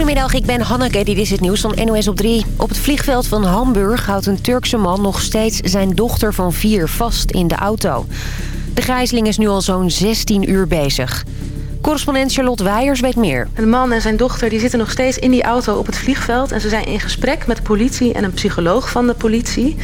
Goedemiddag, ik ben Hanneke. Dit is het nieuws van NOS op 3. Op het vliegveld van Hamburg houdt een Turkse man nog steeds zijn dochter van vier vast in de auto. De gijzeling is nu al zo'n 16 uur bezig. Correspondent Charlotte Weijers weet meer. De man en zijn dochter die zitten nog steeds in die auto op het vliegveld. En ze zijn in gesprek met de politie en een psycholoog van de politie.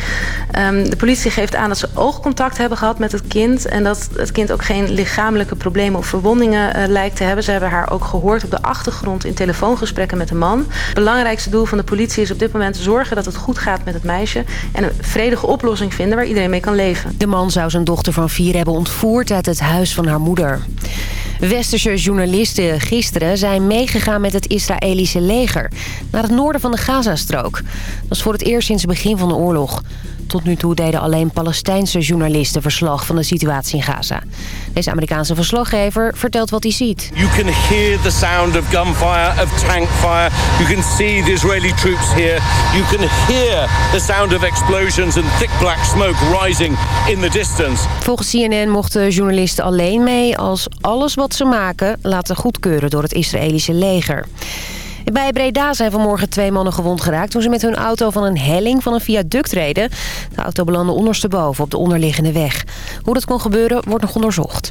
Um, de politie geeft aan dat ze oogcontact hebben gehad met het kind. En dat het kind ook geen lichamelijke problemen of verwondingen uh, lijkt te hebben. Ze hebben haar ook gehoord op de achtergrond in telefoongesprekken met de man. Het belangrijkste doel van de politie is op dit moment zorgen dat het goed gaat met het meisje. En een vredige oplossing vinden waar iedereen mee kan leven. De man zou zijn dochter van vier hebben ontvoerd uit het huis van haar moeder. Westerse journalisten gisteren zijn meegegaan met het Israëlische leger... naar het noorden van de Gazastrook. Dat is voor het eerst sinds het begin van de oorlog. Tot nu toe deden alleen Palestijnse journalisten verslag van de situatie in Gaza. Deze Amerikaanse verslaggever vertelt wat hij ziet. You can hear the sound of gunfire, of tankfire. You can see the Israeli troops here. You can hear the sound of explosions and thick black smoke rising in the distance. Volgens CNN mochten journalisten alleen mee als alles wat ze maken laten goedkeuren door het Israëlische leger. Bij Breda zijn vanmorgen twee mannen gewond geraakt... toen ze met hun auto van een helling van een viaduct reden. De auto belandde ondersteboven op de onderliggende weg. Hoe dat kon gebeuren, wordt nog onderzocht.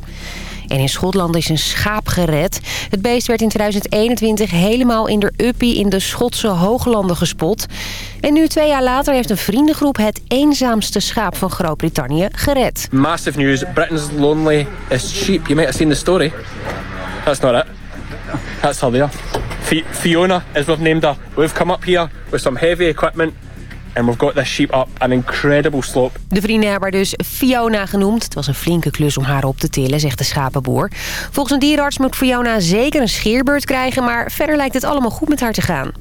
En in Schotland is een schaap gered. Het beest werd in 2021 helemaal in de uppie in de Schotse hooglanden gespot. En nu twee jaar later heeft een vriendengroep het eenzaamste schaap van Groot-Brittannië gered. Massive news. Britain's loneliest sheep. You might have seen the story. That's not it. That's how they. Fiona, as we've named her. We've come up here with some heavy equipment and we've got this sheep up an incredible slope. De vrienden hebben haar dus Fiona genoemd. Het was een flinke klus om haar op te tillen, zegt de schapenboer. Volgens een dierenarts moet Fiona zeker een scheerbeurt krijgen... maar verder lijkt het allemaal goed met haar te gaan.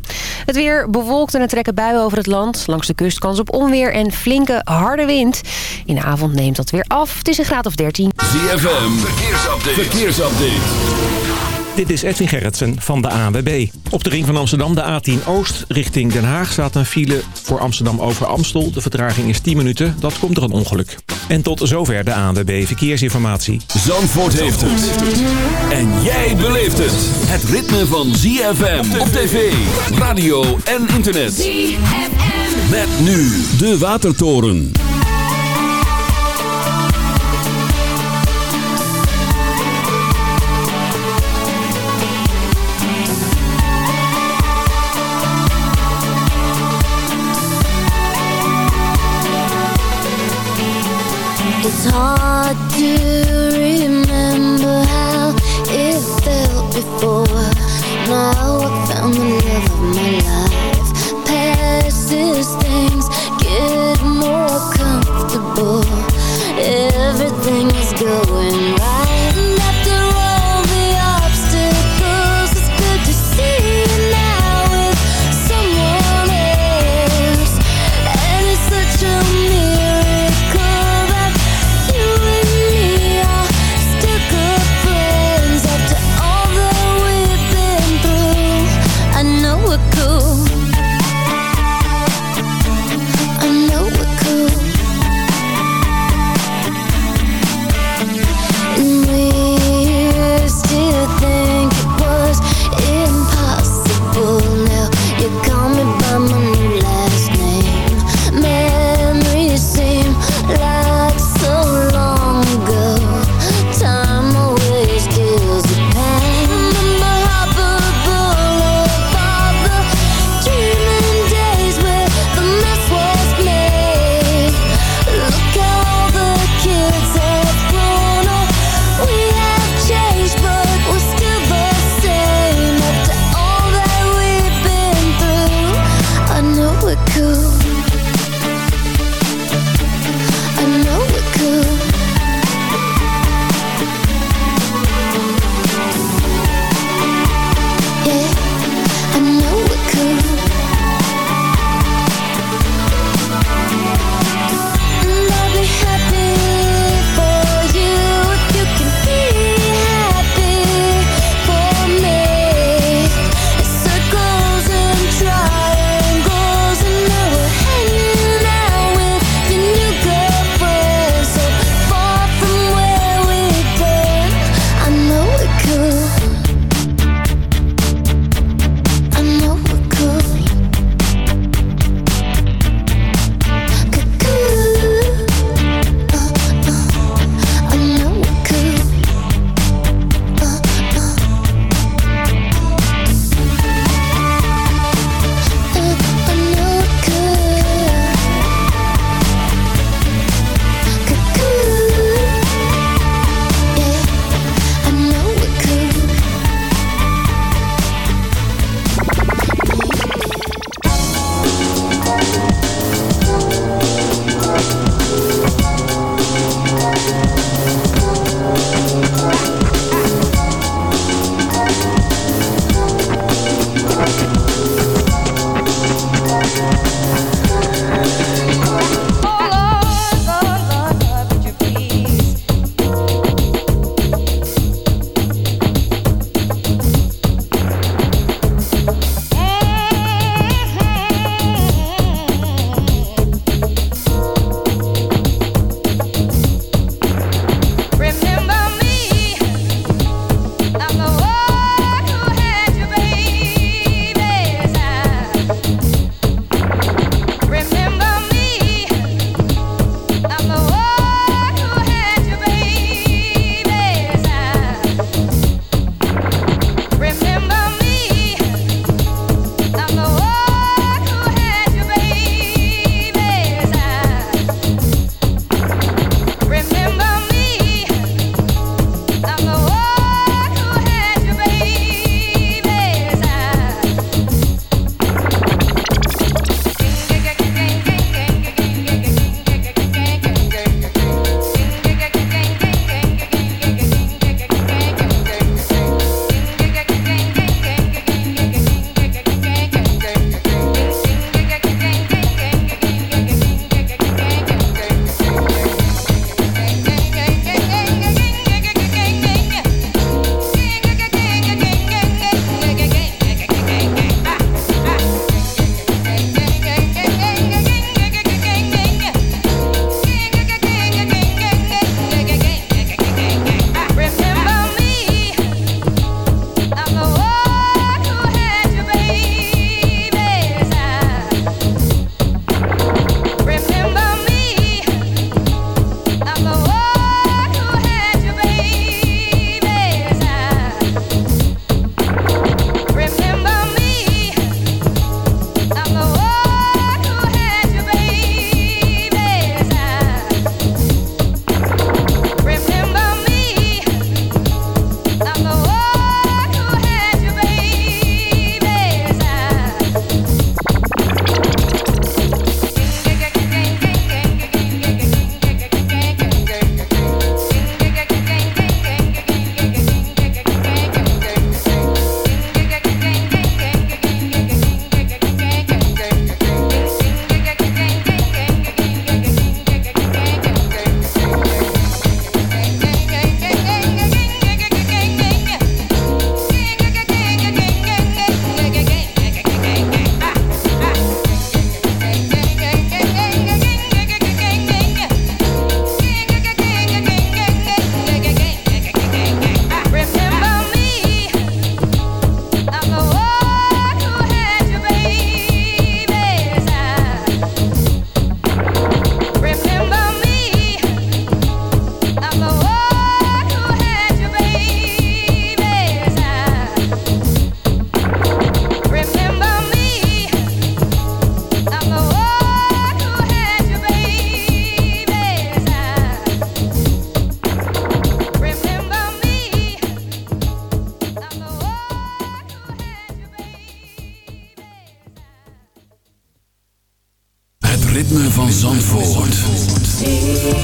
Het weer bewolkt en er trekken buien over het land. Langs de kust kans op onweer en flinke harde wind. In de avond neemt dat weer af. Het is een graad of 13. ZFM, verkeersupdate. verkeersupdate. Dit is Edwin Gerritsen van de ANWB. Op de ring van Amsterdam, de A10 Oost, richting Den Haag... staat een file voor Amsterdam over Amstel. De vertraging is 10 minuten, dat komt door een ongeluk. En tot zover de ANWB Verkeersinformatie. Zandvoort heeft het. En jij beleeft het. Het ritme van ZFM op tv, radio en internet. ZFM. Met nu de Watertoren. going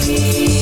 me.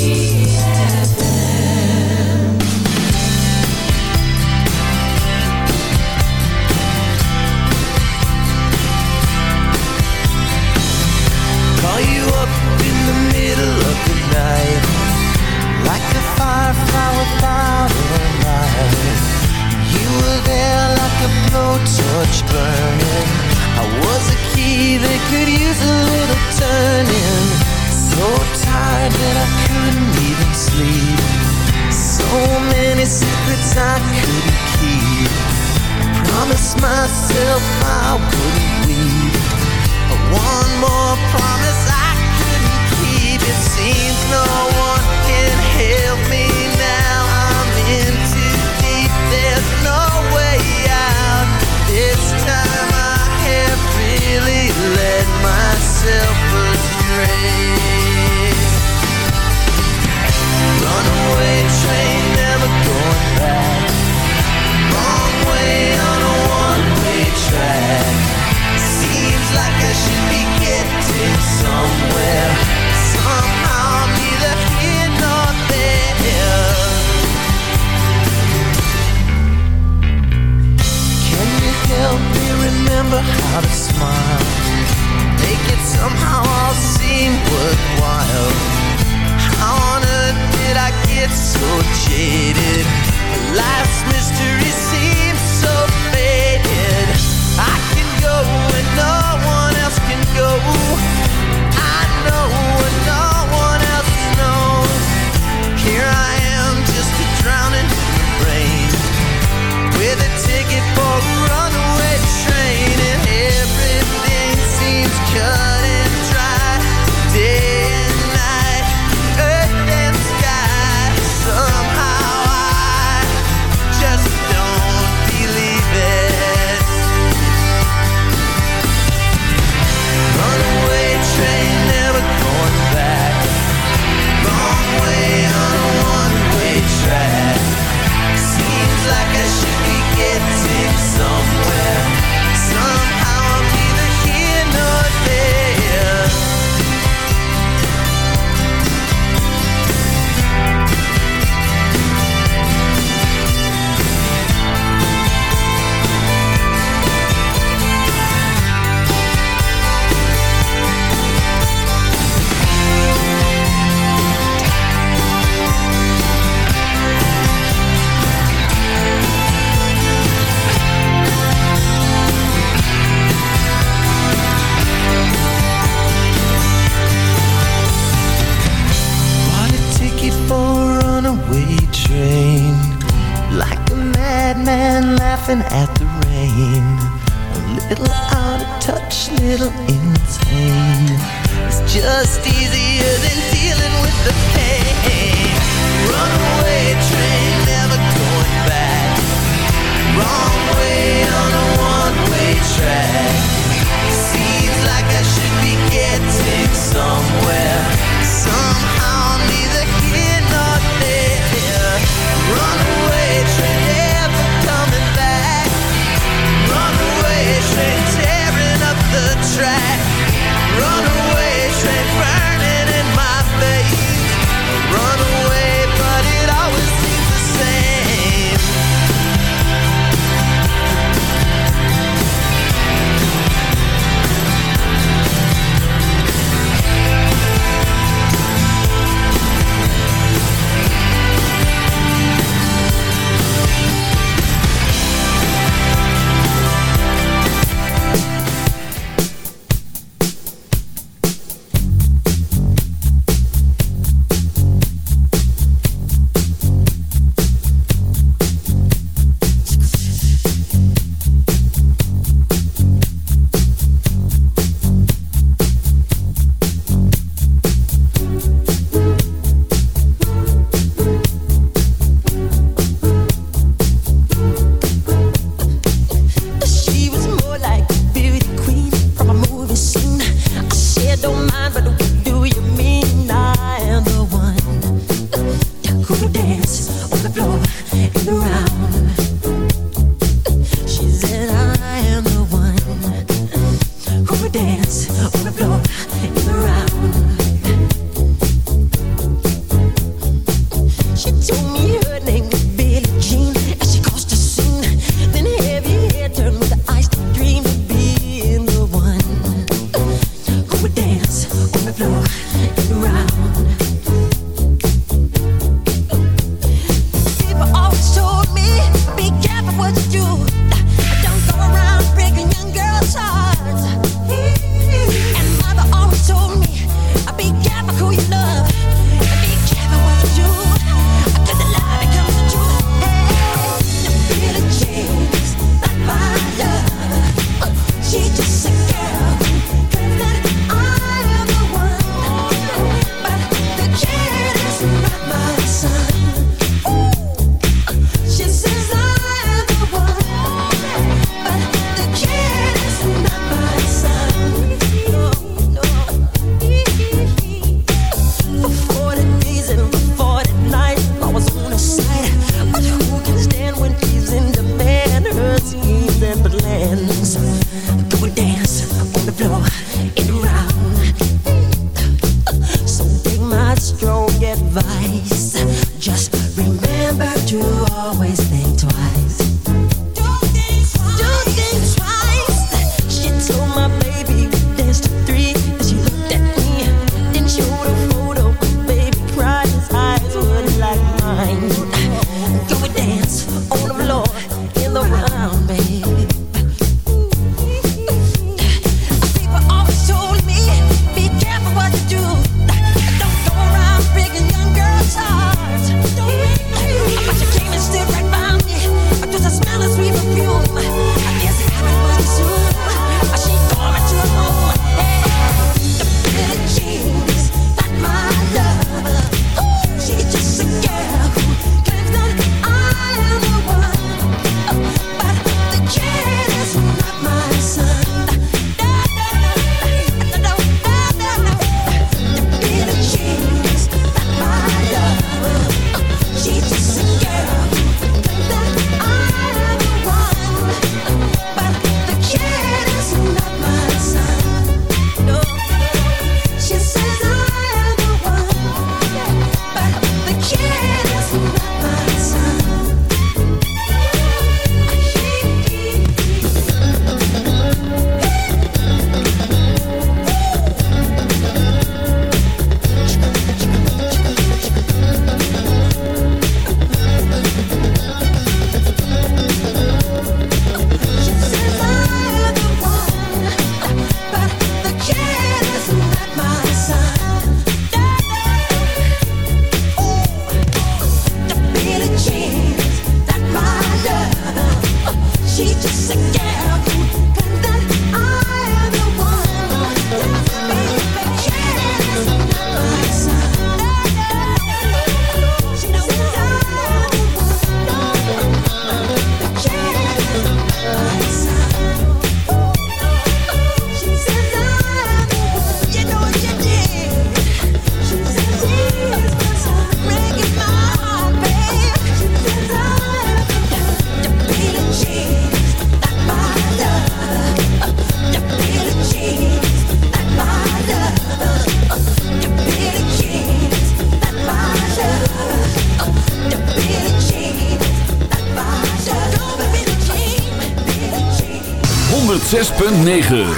106.9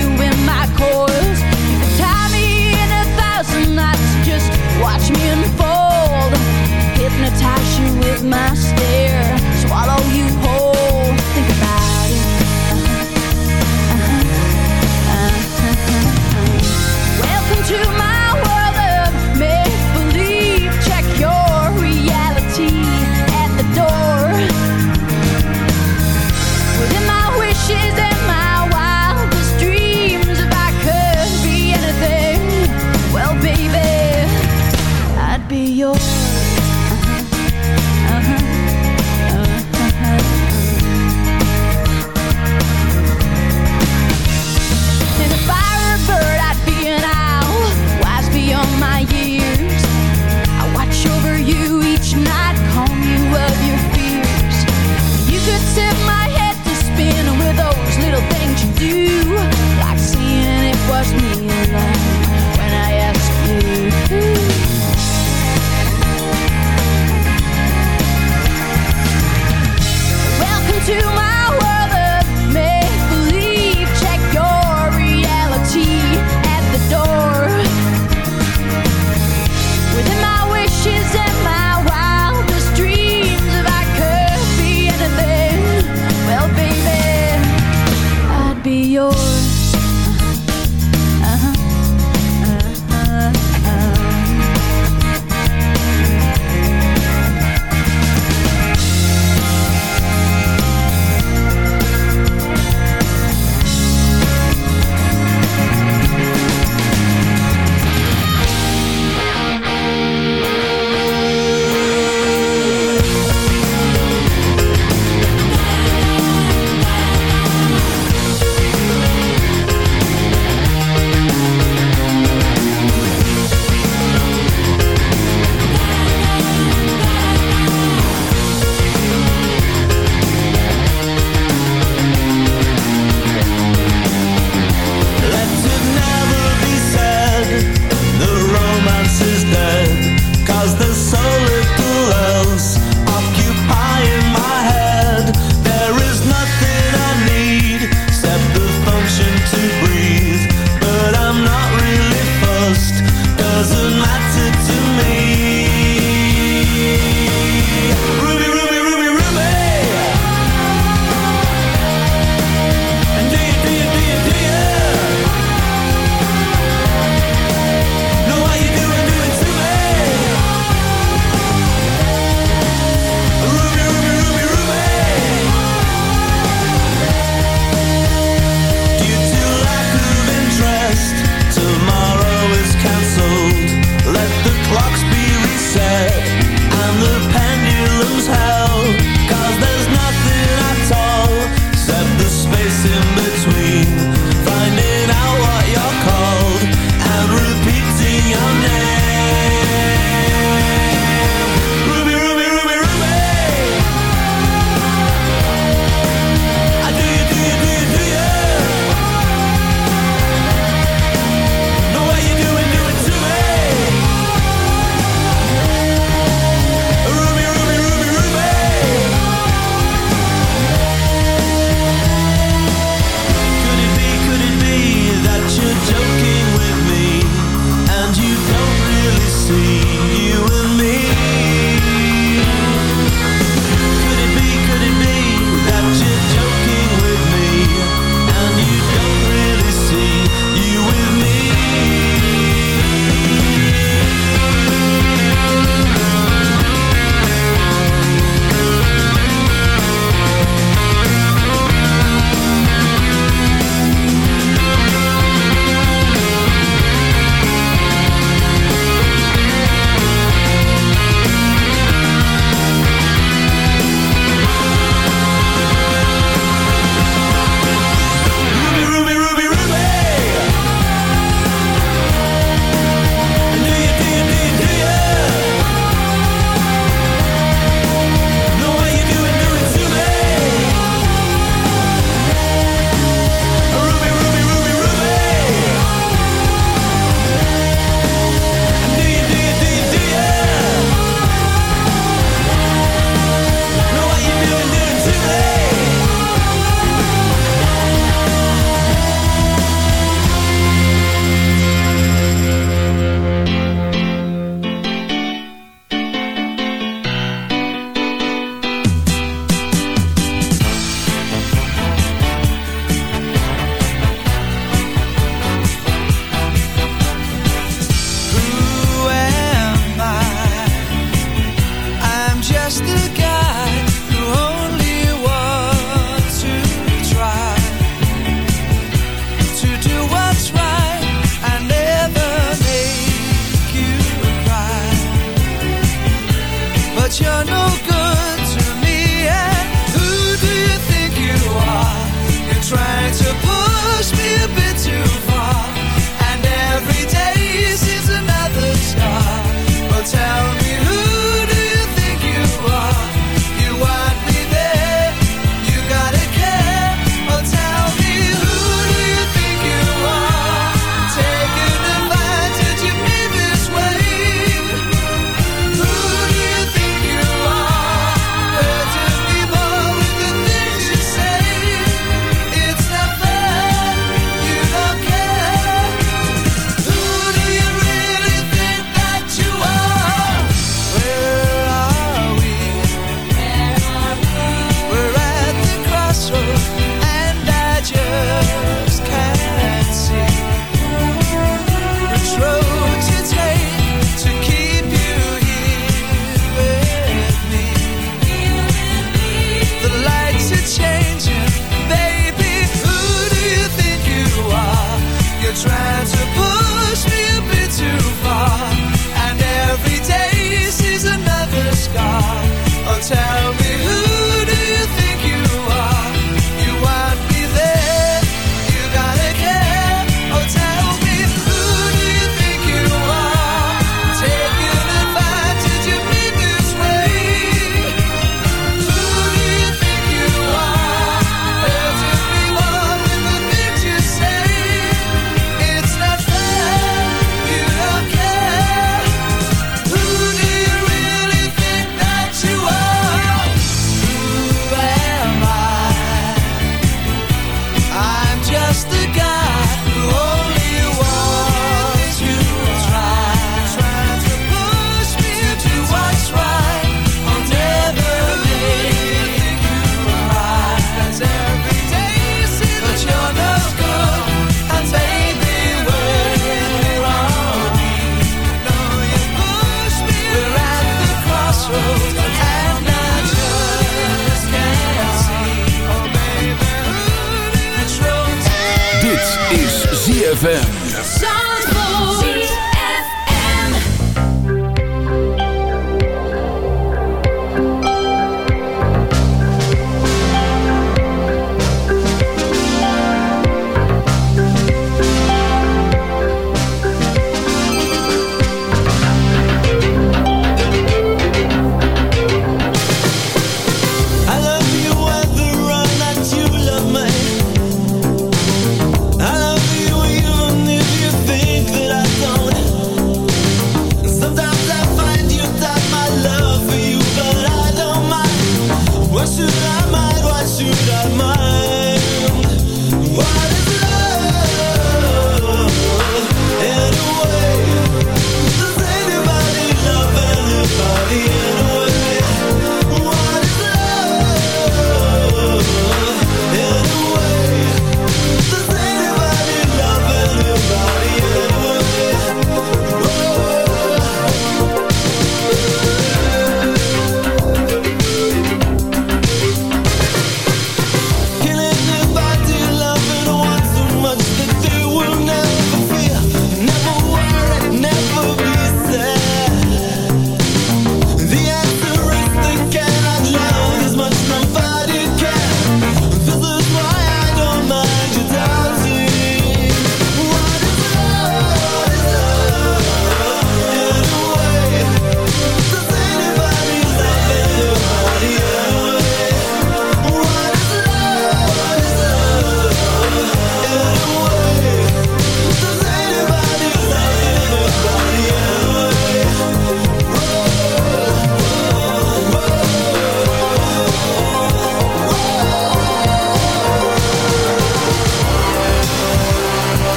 my stare,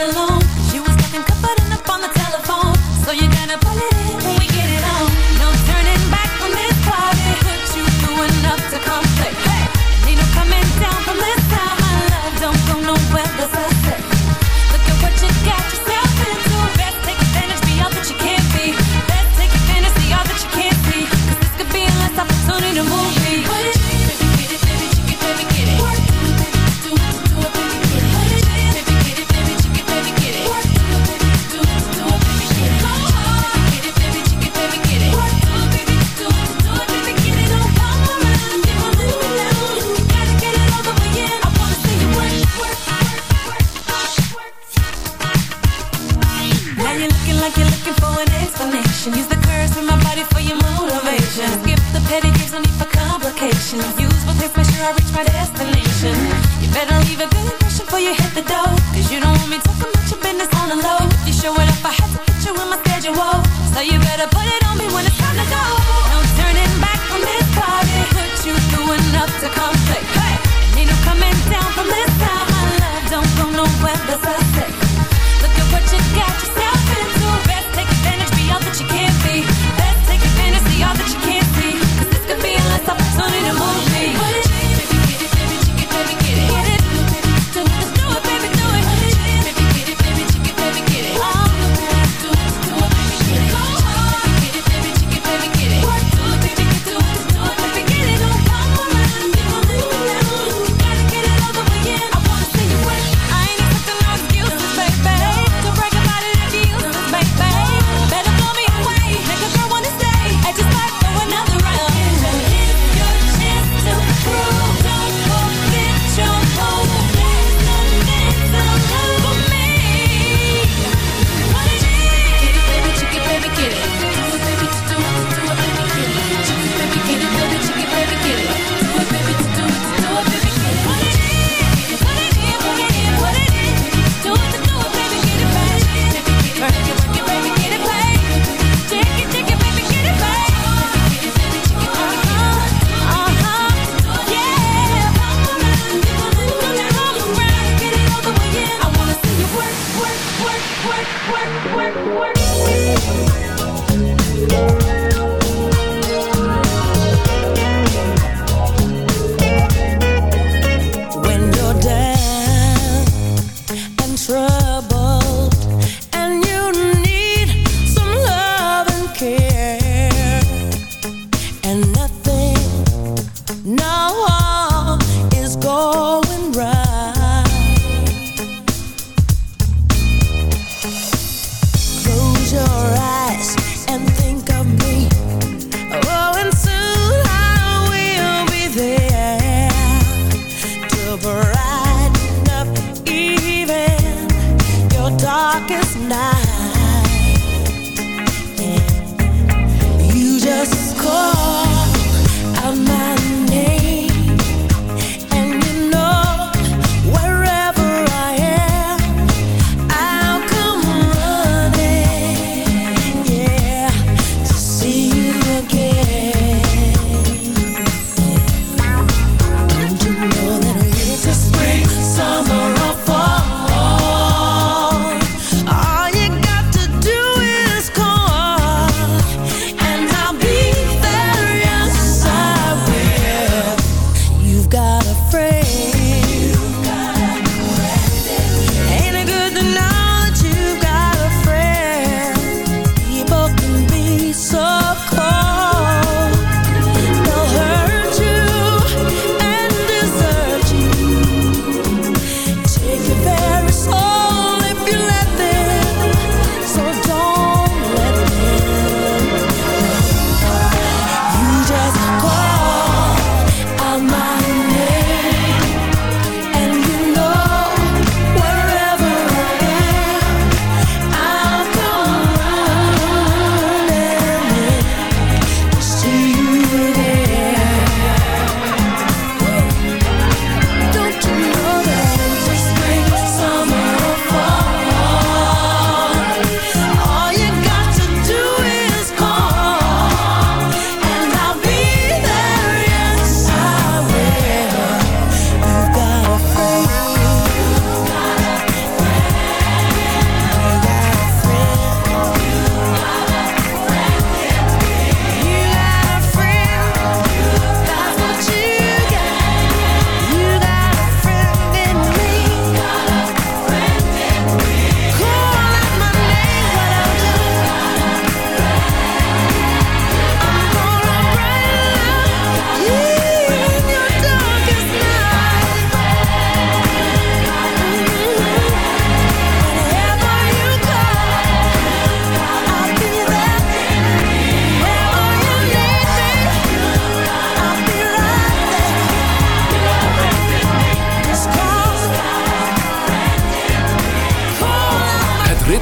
the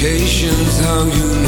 vacations, how you